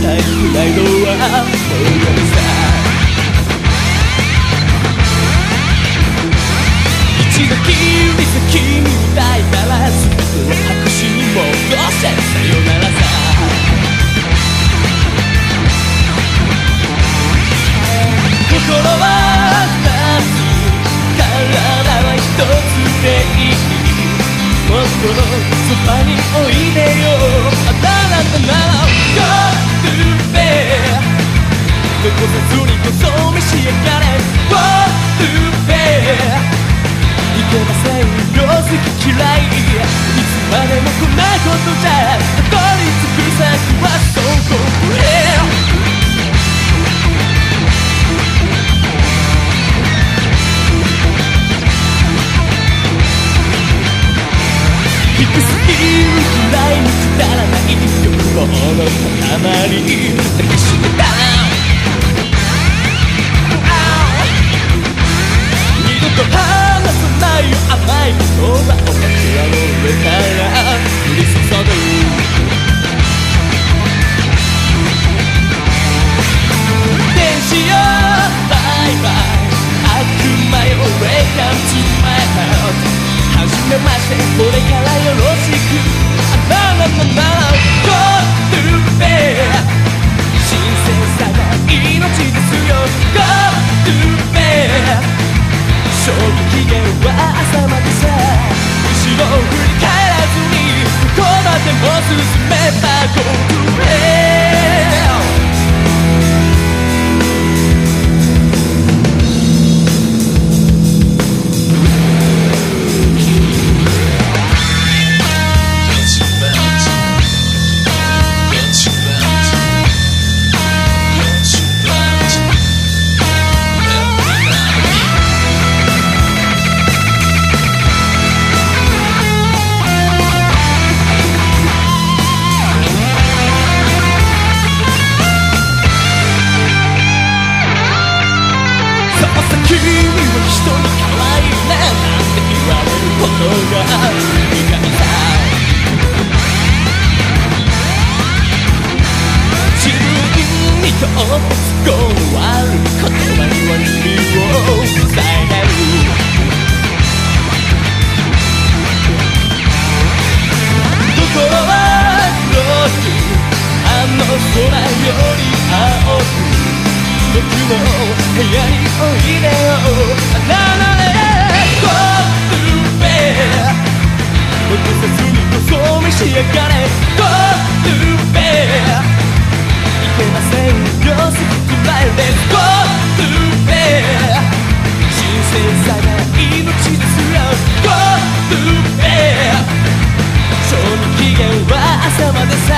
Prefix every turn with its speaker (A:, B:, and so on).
A: ないプライドはもうダメさ一度きり先に歌いたら全てを白紙に戻せさよならさ心は二つ体は一つでいいもっとそばにおいでよいけませんよ好き嫌いいつまでもこんなことじゃ低すぎるくらいにくだらない欲望の塊抱きしめた二度と味期限は朝までさ後ろを振り返らずにどこまでも進めば Go to とが意外さ自分にとって都合の悪い言葉には耳を塞いでるところは黒くあの空より青く僕の部屋においでよ。あなた命ですらその期限は朝までさ